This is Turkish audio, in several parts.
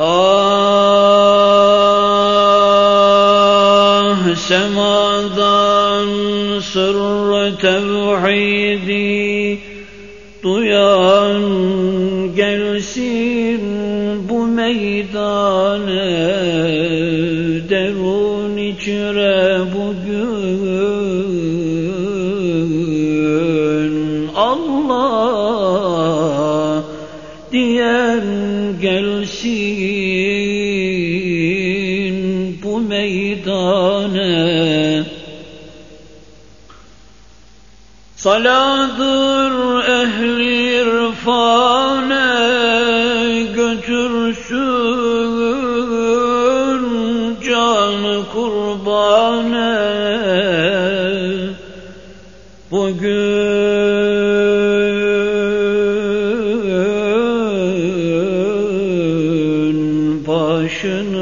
Ah semadan sırrı tevhidi duyan gelsin bu meydane derun içre bugün. Allah diyen gelsin bu meydane. Saladır ehli irfane götürsün canı kurbane. Bugün başını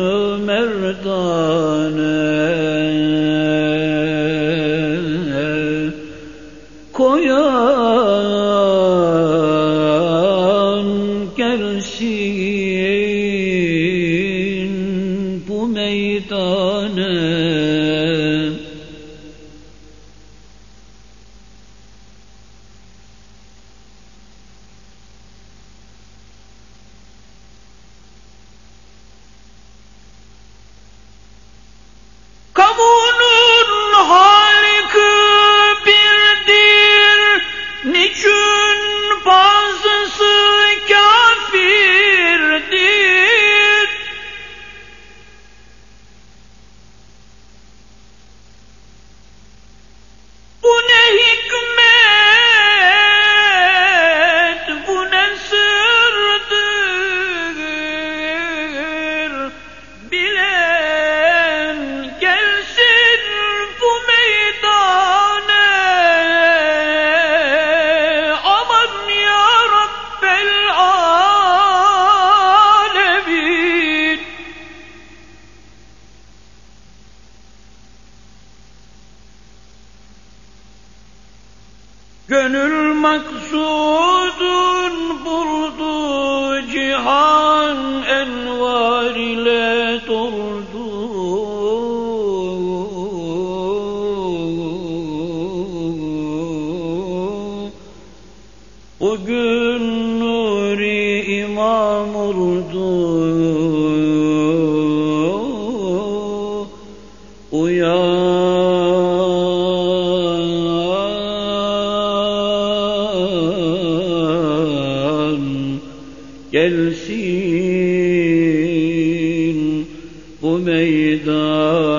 Gönül maksudun buldu cihan envar ile doldu. Bugün nuri imam oldu. Uyan gelsin bu meydane